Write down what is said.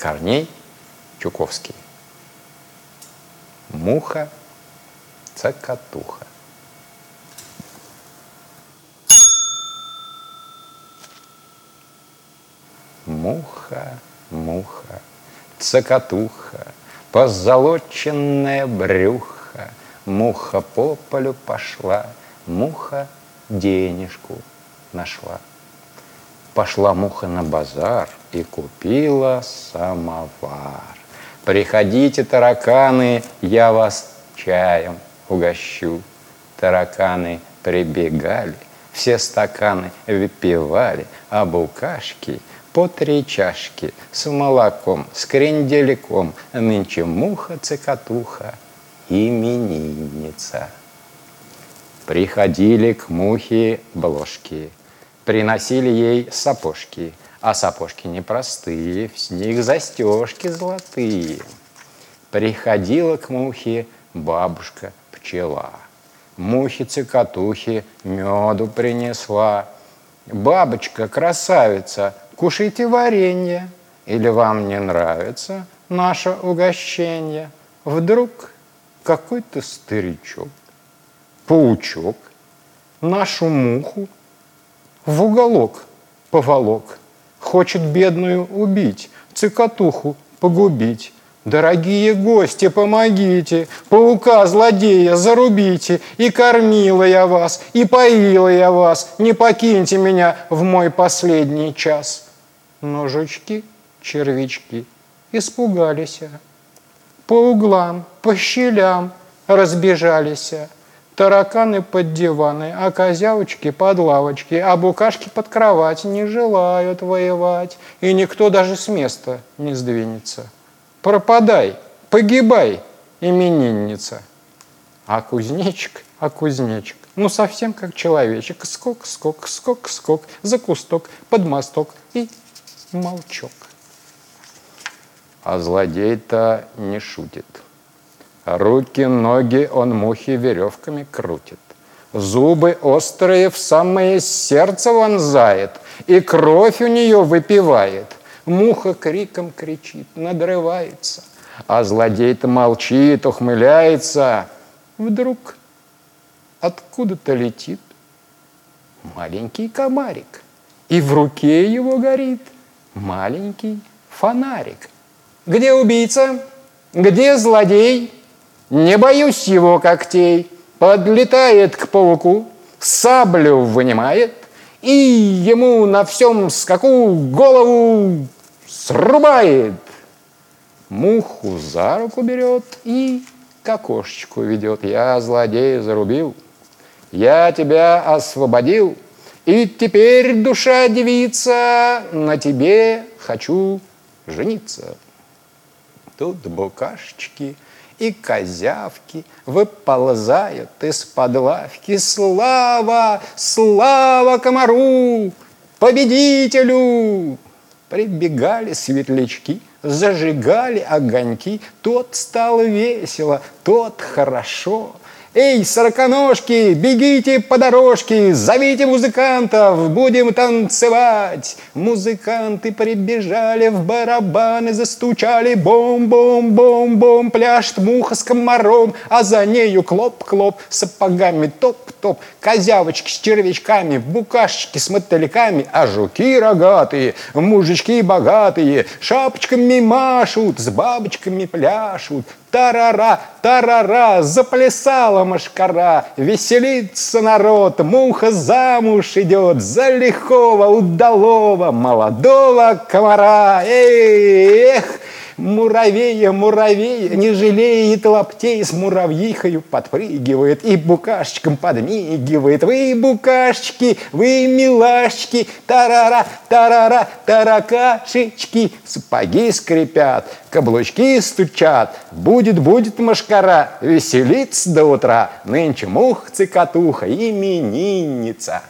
Корней Чуковский. Муха, цокотуха. Муха, муха, цокотуха, позолоченное брюхо, Муха по полю пошла, муха денежку нашла. Пошла муха на базар и купила самовар. Приходите, тараканы, я вас чаем угощу. Тараканы прибегали, все стаканы выпивали, а букашки по три чашки с молоком, с кренделиком. Нынче муха-цикатуха, именинница. Приходили к мухе бложки, приносили ей сапожки, а сапожки непростые, с них застежки золотые. Приходила к мухе бабушка пчела, мухе-цикатухе меду принесла. Бабочка, красавица, кушайте варенье, или вам не нравится наше угощение? Вдруг какой-то старичок, паучок, нашу муху в уголок поволок, хочет бедную убить, цикатуху погубить. Дорогие гости, помогите, паука-злодея зарубите, и кормила я вас, и поила я вас, не покиньте меня в мой последний час. Но жучки, червячки испугались, по углам, по щелям разбежались, тараканы под диваны, а козявочки под лавочки, а букашки под кровать не желают воевать, и никто даже с места не сдвинется пропадай, погибай, именинница. А кузнечик, а кузнечик, ну совсем как человечек, скок, скок, скок, скок, за кусток, под мосток и молчок. А злодей-то не шутит. Руки, ноги он мухи веревками крутит. Зубы острые в самое сердце вонзает, и кровь у нее выпивает. Муха криком кричит, надрывается, а злодей-то молчит, ухмыляется. Вдруг откуда-то летит маленький комарик, и в руке его горит маленький фонарик. Где убийца? Где злодей? Не боюсь его когтей. Подлетает к пауку, саблю вынимает, и ему на всем скаку голову срубает. Муху за руку берет и к окошечку ведет. Я злодея зарубил, я тебя освободил, и теперь, душа девица, на тебе хочу жениться. Тут букашечки и козявки выползают из-под лавки. Слава, слава комару, победителю! Прибегали светлячки, зажигали огоньки. Тот стал весело, тот хорошо. Эй, сороконожки, бегите по дорожке, зовите музыкантов, будем танцевать. Музыканты прибежали в барабаны, застучали бом-бом-бом-бом, пляшет муха с комаром, а за нею клоп-клоп, сапогами топ-топ, козявочки с червячками, букашечки с мотыльками, а жуки рогатые, мужички богатые, шапочками машут, с бабочками пляшут, Тарара, тарара, заплясала машкара, Веселится народ, муха замуж идет За лихого, удалого, молодого комара. Эх, Муравея, муравея, не жалеет лаптей, с муравьихою подпрыгивает и букашечкам подмигивает. Вы, букашечки, вы, милашечки, тарара, тарара, таракашечки, сапоги скрипят, каблучки стучат. Будет, будет машкара, веселиться до утра, нынче мух-цикатуха, именинница.